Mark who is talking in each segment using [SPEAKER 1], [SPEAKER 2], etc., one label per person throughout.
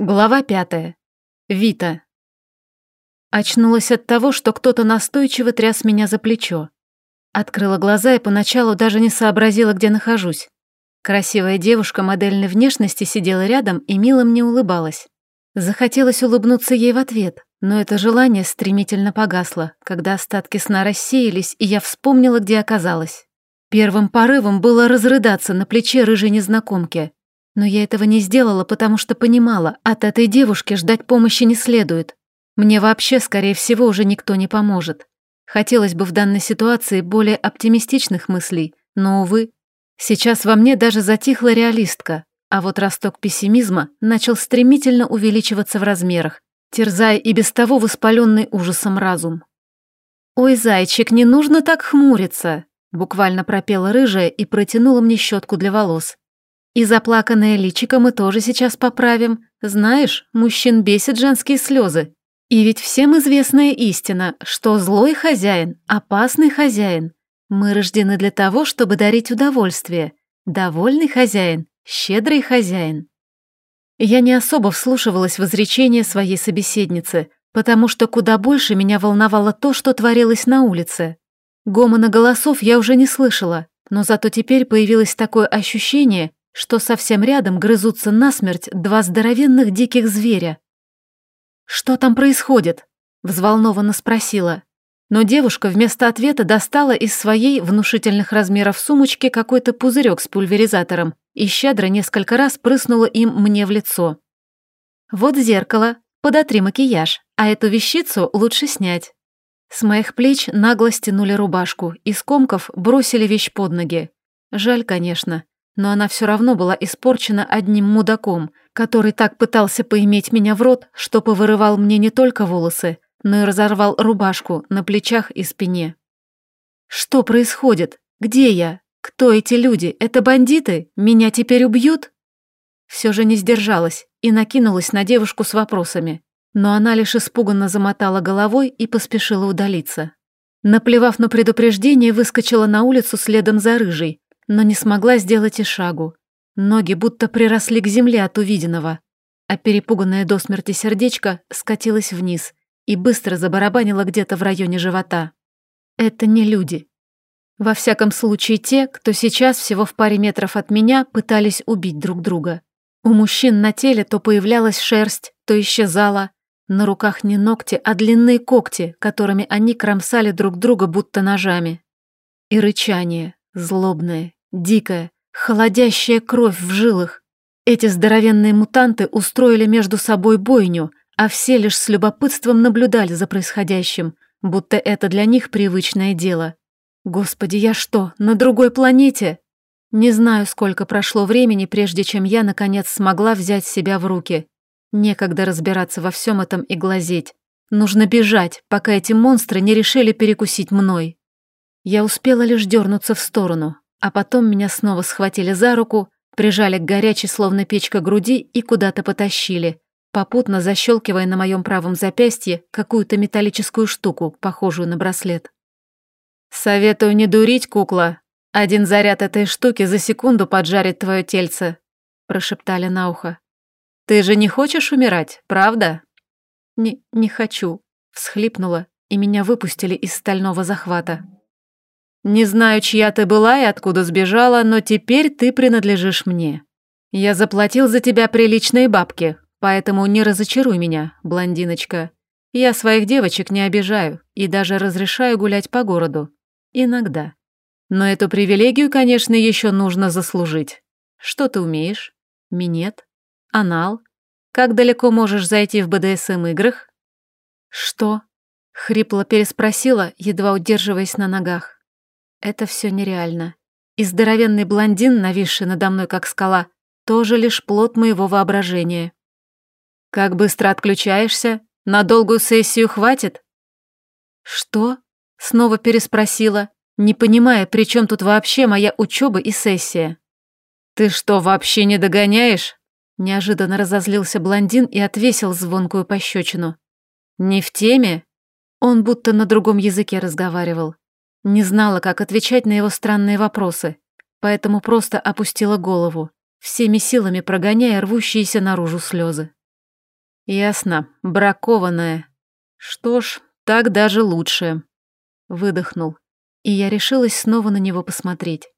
[SPEAKER 1] Глава пятая. Вита. Очнулась от того, что кто-то настойчиво тряс меня за плечо. Открыла глаза и поначалу даже не сообразила, где нахожусь. Красивая девушка модельной внешности сидела рядом и мило мне улыбалась. Захотелось улыбнуться ей в ответ, но это желание стремительно погасло, когда остатки сна рассеялись, и я вспомнила, где оказалась. Первым порывом было разрыдаться на плече рыжей незнакомки, но я этого не сделала, потому что понимала, от этой девушки ждать помощи не следует. Мне вообще, скорее всего, уже никто не поможет. Хотелось бы в данной ситуации более оптимистичных мыслей, но, увы, сейчас во мне даже затихла реалистка, а вот росток пессимизма начал стремительно увеличиваться в размерах, терзая и без того воспаленный ужасом разум. «Ой, зайчик, не нужно так хмуриться!» буквально пропела рыжая и протянула мне щетку для волос. И заплаканное личико мы тоже сейчас поправим. Знаешь, мужчин бесит женские слезы. И ведь всем известная истина, что злой хозяин, опасный хозяин. Мы рождены для того, чтобы дарить удовольствие. Довольный хозяин, щедрый хозяин. Я не особо вслушивалась в изречение своей собеседницы, потому что куда больше меня волновало то, что творилось на улице. Гомона голосов я уже не слышала, но зато теперь появилось такое ощущение, что совсем рядом грызутся насмерть два здоровенных диких зверя. «Что там происходит?» — взволнованно спросила. Но девушка вместо ответа достала из своей внушительных размеров сумочки какой-то пузырек с пульверизатором и щедро несколько раз прыснула им мне в лицо. «Вот зеркало, подотри макияж, а эту вещицу лучше снять». С моих плеч нагло стянули рубашку и скомков бросили вещь под ноги. Жаль, конечно, но она все равно была испорчена одним мудаком, который так пытался поиметь меня в рот, что повырывал мне не только волосы, но и разорвал рубашку на плечах и спине. «Что происходит? Где я? Кто эти люди? Это бандиты? Меня теперь убьют?» Все же не сдержалась и накинулась на девушку с вопросами, но она лишь испуганно замотала головой и поспешила удалиться. Наплевав на предупреждение, выскочила на улицу следом за рыжей, но не смогла сделать и шагу. Ноги будто приросли к земле от увиденного, а перепуганное до смерти сердечко скатилось вниз и быстро забарабанило где-то в районе живота. Это не люди. Во всяком случае, те, кто сейчас всего в паре метров от меня пытались убить друг друга. У мужчин на теле то появлялась шерсть, то исчезала. На руках не ногти, а длинные когти, которыми они кромсали друг друга будто ножами. И рычание, злобное, Дикая, холодящая кровь в жилах. Эти здоровенные мутанты устроили между собой бойню, а все лишь с любопытством наблюдали за происходящим, будто это для них привычное дело. Господи, я что, на другой планете? Не знаю, сколько прошло времени, прежде чем я, наконец, смогла взять себя в руки. Некогда разбираться во всем этом и глазеть. Нужно бежать, пока эти монстры не решили перекусить мной. Я успела лишь дернуться в сторону, а потом меня снова схватили за руку, прижали к горячей, словно печка груди и куда-то потащили, попутно защелкивая на моем правом запястье какую-то металлическую штуку, похожую на браслет. «Советую не дурить, кукла. Один заряд этой штуки за секунду поджарит твое тельце», прошептали на ухо. «Ты же не хочешь умирать, правда?» «Не, не хочу», всхлипнула, и меня выпустили из стального захвата. Не знаю, чья ты была и откуда сбежала, но теперь ты принадлежишь мне. Я заплатил за тебя приличные бабки, поэтому не разочаруй меня, блондиночка. Я своих девочек не обижаю и даже разрешаю гулять по городу. Иногда. Но эту привилегию, конечно, еще нужно заслужить. Что ты умеешь? Минет? Анал? Как далеко можешь зайти в БДСМ-играх? Что? Хрипло переспросила, едва удерживаясь на ногах. Это все нереально. И здоровенный блондин, нависший надо мной как скала, тоже лишь плод моего воображения. «Как быстро отключаешься? На долгую сессию хватит?» «Что?» — снова переспросила, не понимая, при чем тут вообще моя учеба и сессия. «Ты что, вообще не догоняешь?» Неожиданно разозлился блондин и отвесил звонкую пощечину. «Не в теме?» Он будто на другом языке разговаривал. Не знала, как отвечать на его странные вопросы, поэтому просто опустила голову, всеми силами прогоняя рвущиеся наружу слезы. Ясно, бракованная. Что ж, так даже лучше. Выдохнул, и я решилась снова на него посмотреть.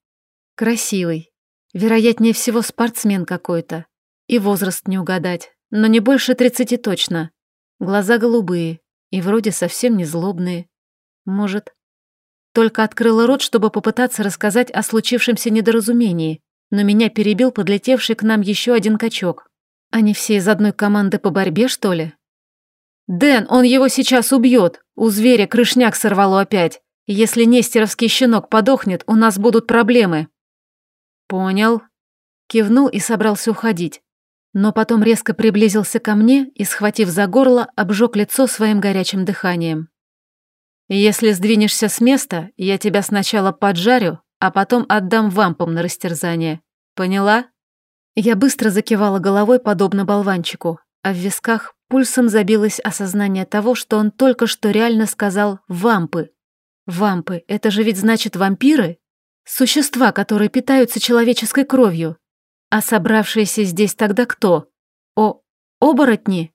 [SPEAKER 1] Красивый. Вероятнее всего спортсмен какой-то. И возраст не угадать, но не больше тридцати точно. Глаза голубые и вроде совсем не злобные. Может, только открыла рот, чтобы попытаться рассказать о случившемся недоразумении, но меня перебил подлетевший к нам еще один качок. Они все из одной команды по борьбе, что ли? «Дэн, он его сейчас убьет! У зверя крышняк сорвало опять. Если нестеровский щенок подохнет, у нас будут проблемы». «Понял». Кивнул и собрался уходить. Но потом резко приблизился ко мне и, схватив за горло, обжег лицо своим горячим дыханием. «Если сдвинешься с места, я тебя сначала поджарю, а потом отдам вампам на растерзание. Поняла?» Я быстро закивала головой, подобно болванчику, а в висках пульсом забилось осознание того, что он только что реально сказал «вампы». Вампы — это же ведь значит вампиры? Существа, которые питаются человеческой кровью. А собравшиеся здесь тогда кто? О, оборотни?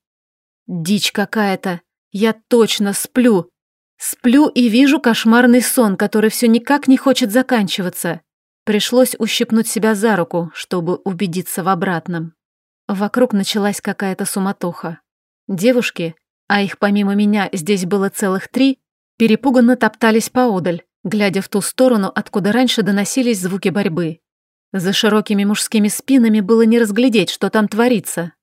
[SPEAKER 1] Дичь какая-то. Я точно сплю. Сплю и вижу кошмарный сон, который все никак не хочет заканчиваться. Пришлось ущипнуть себя за руку, чтобы убедиться в обратном. Вокруг началась какая-то суматоха. Девушки, а их помимо меня здесь было целых три, перепуганно топтались поодаль, глядя в ту сторону, откуда раньше доносились звуки борьбы. За широкими мужскими спинами было не разглядеть, что там творится.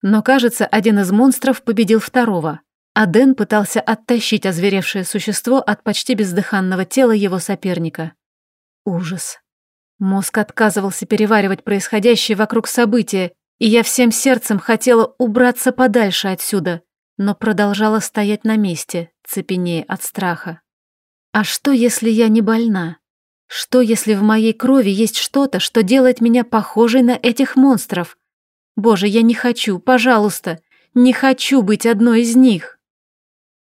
[SPEAKER 1] Но, кажется, один из монстров победил второго, а Дэн пытался оттащить озверевшее существо от почти бездыханного тела его соперника. Ужас. Мозг отказывался переваривать происходящее вокруг события, и я всем сердцем хотела убраться подальше отсюда, но продолжала стоять на месте, цепенея от страха. А что, если я не больна? Что, если в моей крови есть что-то, что делает меня похожей на этих монстров? Боже, я не хочу, пожалуйста, не хочу быть одной из них.